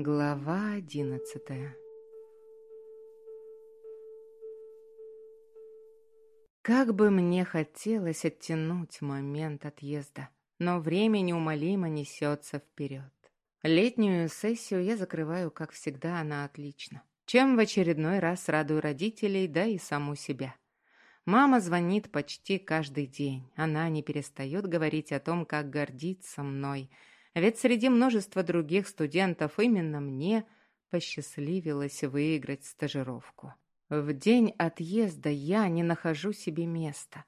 Глава одиннадцатая Как бы мне хотелось оттянуть момент отъезда, но время неумолимо несется вперед. Летнюю сессию я закрываю, как всегда, она отлично. Чем в очередной раз радую родителей, да и саму себя. Мама звонит почти каждый день. Она не перестает говорить о том, как гордится мной. Ведь среди множества других студентов именно мне посчастливилось выиграть стажировку. В день отъезда я не нахожу себе места.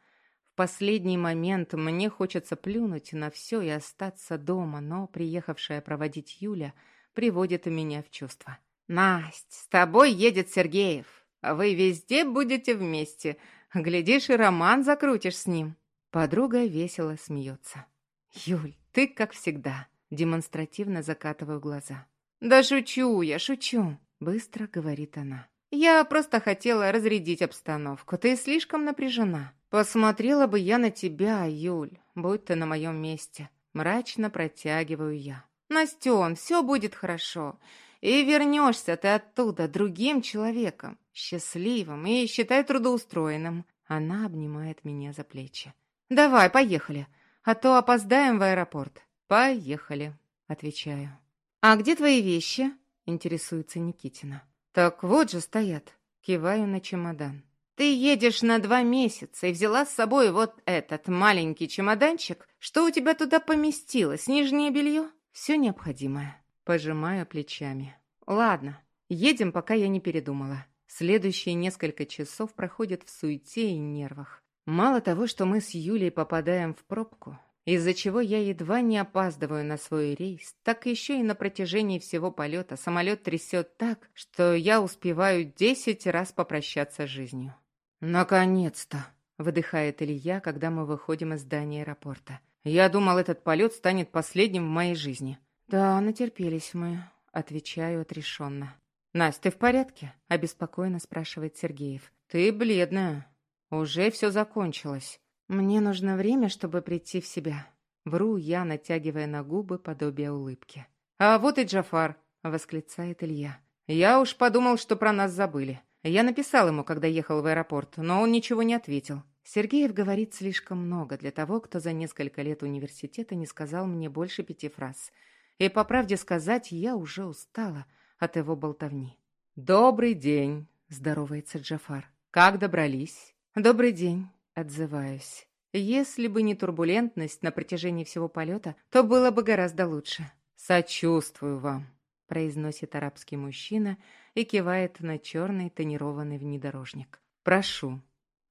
В последний момент мне хочется плюнуть на все и остаться дома, но приехавшая проводить Юля приводит меня в чувство. «Насть, с тобой едет Сергеев. Вы везде будете вместе. Глядишь, и роман закрутишь с ним». Подруга весело смеется. «Юль, ты как всегда». Демонстративно закатываю глаза. «Да шучу я, шучу», — быстро говорит она. «Я просто хотела разрядить обстановку. Ты слишком напряжена. Посмотрела бы я на тебя, Юль, будь ты на моем месте». Мрачно протягиваю я. «Настен, все будет хорошо. И вернешься ты оттуда другим человеком, счастливым и, считай, трудоустроенным. Она обнимает меня за плечи. «Давай, поехали, а то опоздаем в аэропорт». «Поехали», — отвечаю. «А где твои вещи?» — интересуется Никитина. «Так вот же стоят». Киваю на чемодан. «Ты едешь на два месяца и взяла с собой вот этот маленький чемоданчик. Что у тебя туда поместилось? Нижнее белье?» «Все необходимое». Пожимаю плечами. «Ладно, едем, пока я не передумала». Следующие несколько часов проходят в суете и нервах. Мало того, что мы с Юлей попадаем в пробку, из-за чего я едва не опаздываю на свой рейс, так еще и на протяжении всего полета самолет трясет так, что я успеваю десять раз попрощаться с жизнью. «Наконец-то!» — выдыхает Илья, когда мы выходим из здания аэропорта. «Я думал, этот полет станет последним в моей жизни». «Да, натерпелись мы», Отвечаю отрешенно. «Настя, ты в порядке?» – обеспокоенно спрашивает Сергеев. «Ты бледная. Уже все закончилось. Мне нужно время, чтобы прийти в себя». Вру я, натягивая на губы подобие улыбки. «А вот и Джафар!» – восклицает Илья. «Я уж подумал, что про нас забыли. Я написал ему, когда ехал в аэропорт, но он ничего не ответил. Сергеев говорит слишком много для того, кто за несколько лет университета не сказал мне больше пяти фраз – и, по правде сказать, я уже устала от его болтовни. «Добрый день», — здоровается Джафар. «Как добрались?» «Добрый день», — отзываюсь. Если бы не турбулентность на протяжении всего полета, то было бы гораздо лучше. «Сочувствую вам», — произносит арабский мужчина и кивает на черный тонированный внедорожник. «Прошу,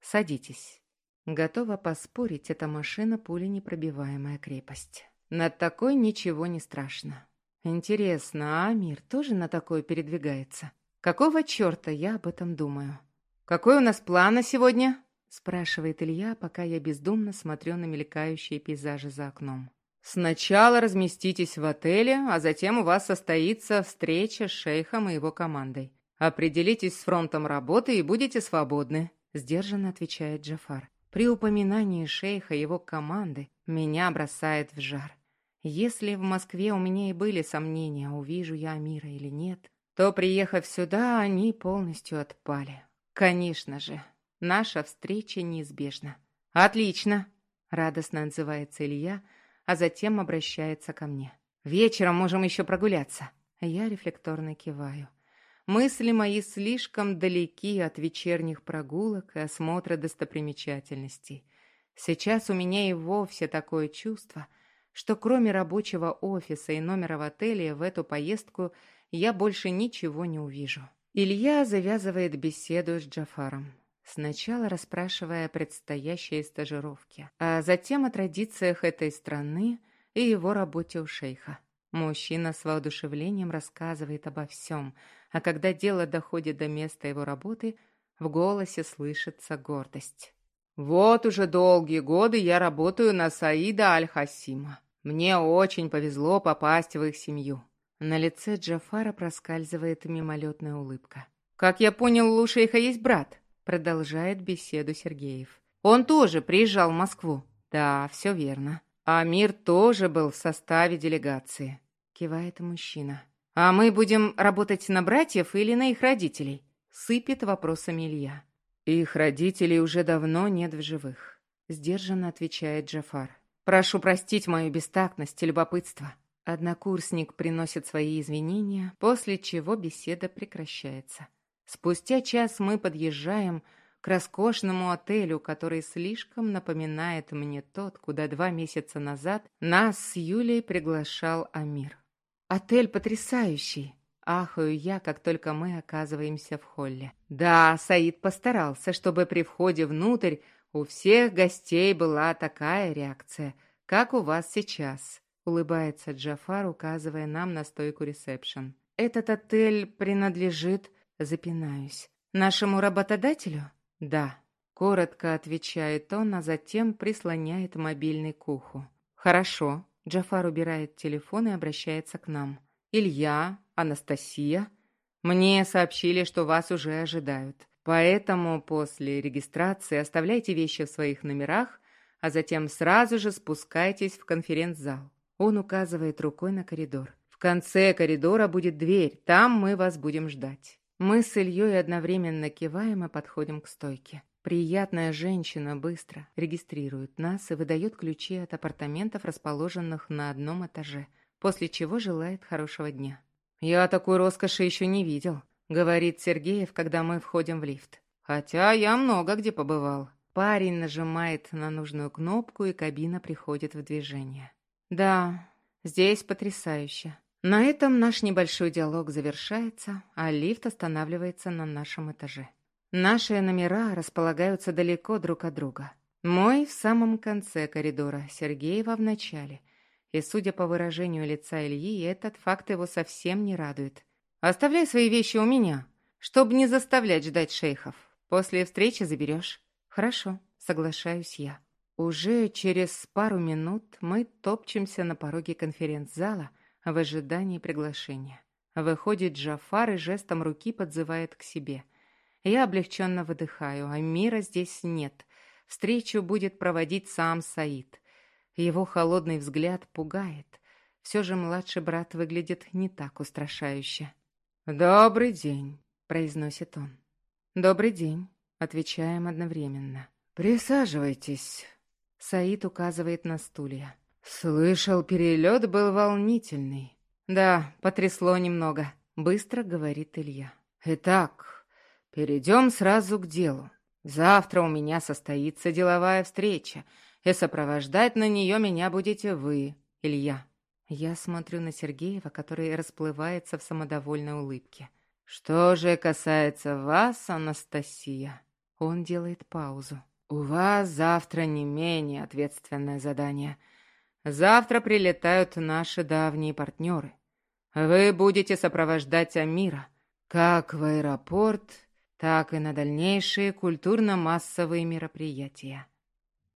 садитесь». Готова поспорить, эта машина пуленепробиваемая крепость. Над такой ничего не страшно. Интересно, а мир тоже на такое передвигается? Какого черта я об этом думаю? «Какой у нас план на сегодня?» Спрашивает Илья, пока я бездумно смотрю на мелькающие пейзажи за окном. «Сначала разместитесь в отеле, а затем у вас состоится встреча с шейхом и его командой. Определитесь с фронтом работы и будете свободны», сдержанно отвечает Джафар. При упоминании шейха и его команды меня бросает в жар. Если в Москве у меня и были сомнения, увижу я Амира или нет, то, приехав сюда, они полностью отпали. Конечно же, наша встреча неизбежна. «Отлично!» — радостно отзывается Илья, а затем обращается ко мне. «Вечером можем еще прогуляться». Я рефлекторно киваю. Мысли мои слишком далеки от вечерних прогулок и осмотра достопримечательностей. Сейчас у меня и вовсе такое чувство — что кроме рабочего офиса и номера в отеле в эту поездку я больше ничего не увижу. Илья завязывает беседу с Джафаром, сначала расспрашивая о предстоящей стажировке, а затем о традициях этой страны и его работе у шейха. Мужчина с воодушевлением рассказывает обо всем, а когда дело доходит до места его работы, в голосе слышится гордость. Вот уже долгие годы я работаю на Саида Аль-Хасима. Мне очень повезло попасть в их семью. На лице Джафара проскальзывает мимолетная улыбка. «Как я понял, у шейха есть брат», — продолжает беседу Сергеев. «Он тоже приезжал в Москву». «Да, все верно. Амир тоже был в составе делегации», — кивает мужчина. «А мы будем работать на братьев или на их родителей?» — сыпет вопросами Илья. «Их родителей уже давно нет в живых», — сдержанно отвечает Джафар. «Прошу простить мою бестактность и любопытство». Однокурсник приносит свои извинения, после чего беседа прекращается. Спустя час мы подъезжаем к роскошному отелю, который слишком напоминает мне тот, куда два месяца назад нас с Юлей приглашал Амир. Отель потрясающий. Ахаю я, как только мы оказываемся в холле. Да, Саид постарался, чтобы при входе внутрь у всех гостей была такая реакция, как у вас сейчас. Улыбается Джафар, указывая нам на стойку ресепшн. Этот отель принадлежит, запинаюсь, нашему работодателю? Да. Коротко отвечает он, а затем прислоняет мобильный к уху. Хорошо. Джафар убирает телефон и обращается к нам. «Илья, Анастасия, мне сообщили, что вас уже ожидают. Поэтому после регистрации оставляйте вещи в своих номерах, а затем сразу же спускайтесь в конференц-зал». Он указывает рукой на коридор. «В конце коридора будет дверь, там мы вас будем ждать». Мы с Ильей одновременно киваем и подходим к стойке. Приятная женщина быстро регистрирует нас и выдает ключи от апартаментов, расположенных на одном этаже, после чего желает хорошего дня. «Я такой роскоши еще не видел», — говорит Сергеев, когда мы входим в лифт. «Хотя я много где побывал». Парень нажимает на нужную кнопку, и кабина приходит в движение. «Да, здесь потрясающе». На этом наш небольшой диалог завершается, а лифт останавливается на нашем этаже. Наши номера располагаются далеко друг от друга. Мой в самом конце коридора, Сергеева в начале. И, судя по выражению лица Ильи, этот факт его совсем не радует. «Оставляй свои вещи у меня, чтобы не заставлять ждать шейхов. После встречи заберешь». «Хорошо», — соглашаюсь я. Уже через пару минут мы топчемся на пороге конференц-зала в ожидании приглашения. Выходит Джафар и жестом руки подзывает к себе — я облегченно выдыхаю, а мира здесь нет. Встречу будет проводить сам Саид. Его холодный взгляд пугает. Все же младший брат выглядит не так устрашающе. «Добрый день», — произносит он. «Добрый день», — отвечаем одновременно. «Присаживайтесь», — Саид указывает на стулья. «Слышал, перелет был волнительный». «Да, потрясло немного», — быстро говорит Илья. «Итак, Перейдем сразу к делу. Завтра у меня состоится деловая встреча, и сопровождать на нее меня будете вы, Илья. Я смотрю на Сергеева, который расплывается в самодовольной улыбке. Что же касается вас, Анастасия, он делает паузу. У вас завтра не менее ответственное задание. Завтра прилетают наши давние партнеры. Вы будете сопровождать Амира как в аэропорт, так и на дальнейшие культурно-массовые мероприятия.